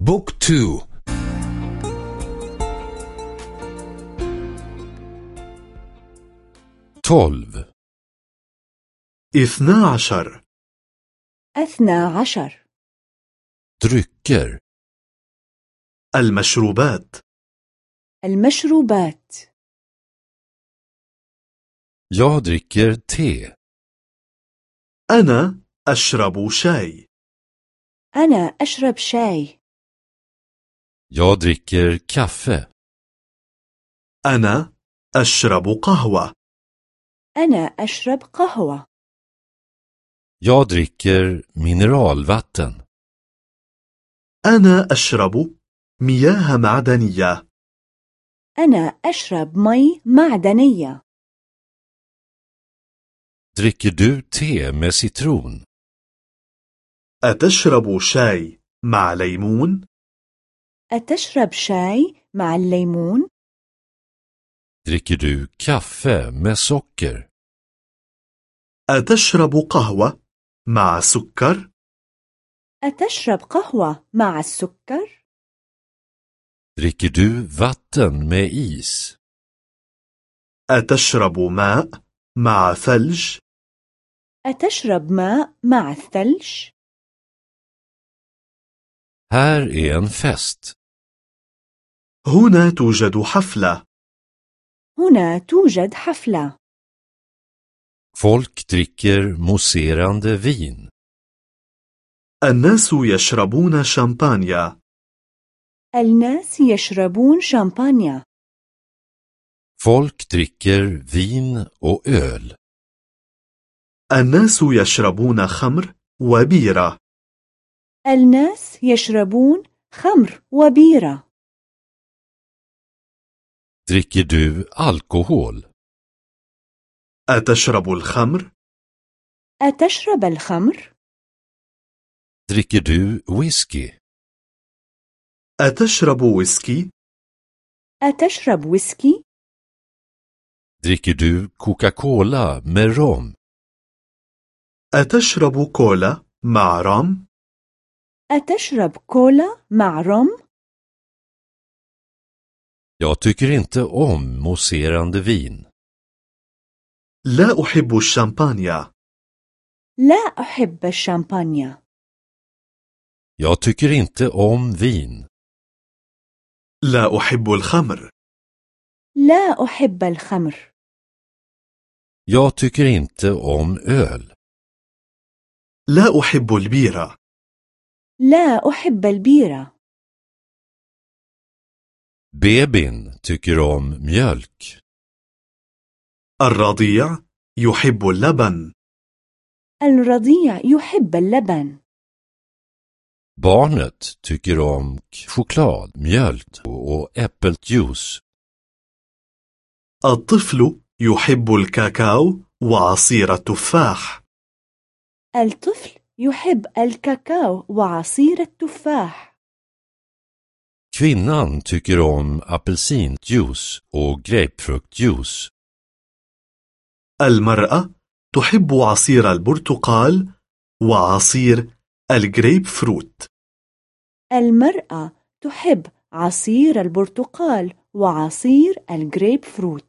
بوك تو تولف اثنا عشر أثنى عشر drycker المشروبات. المشروبات. Jag dricker te. أنا أشرب شاي. أنا أشرب شاي. Jag dricker kaffe. أنا أشرب قهوة أنا أشرب قهوة Jag dricker mineralvatten. أنا أشرب مياه معدنية أنا أشرب مي معدنية Dricker du te med citron? أتشرب شاي مع ليمون؟ أتشرب شاي مع الليمون؟ Dricker du kaffe med socker? أتشرب قهوة مع سكر؟ أتشرب قهوة مع السكر؟ Dricker du vatten med is? أتشرب ماء مع ثلج؟ أتشرب ماء مع الثلج؟ Här är en fest. هنا توجد حفلة. هنا توجد حفلة. Folk dricker mousserande vin. الناس يشربون شامبانيا. الناس يشربون شامبانيا. Folk dricker vin och öl. الناس يشربون خمر وبيرة. الناس يشربون خمر وبيرة. Dricker du alkohol? أتشرب الخمر؟ أتشرب الخمر؟ Dricker du whisky? أتشرب ويسكي؟ أتشرب ويسكي؟ Dricker du Coca-Cola med rom? أتشرب كولا مع رام؟ أتشرب كولا مع روم؟ Jag tycker inte om mousserande vin. لا أحب الشامبانيا لا أحب الشامبانيا Jag tycker inte om vin. لا أحب الخمر لا أحب الخمر Jag tycker inte om öl. لا أحب البيرة لا أحب البيرة Bebin tycker om mjölk. الرضيع يحب اللبن الرضيع يحب اللبن Barnet tycker om choklad, mjölk och äppeljuice. الطفل يحب الكاكاو وعصير التفاح الطفل يحب الكاكاو وعصير التفاح Kvinnan tycker om apelsinjuice och grapefruktjuice. المرأة تحب عصير البرتقال وعصير الجريب فروت المرأة تحب عصير البرتقال وعصير الجريب فروت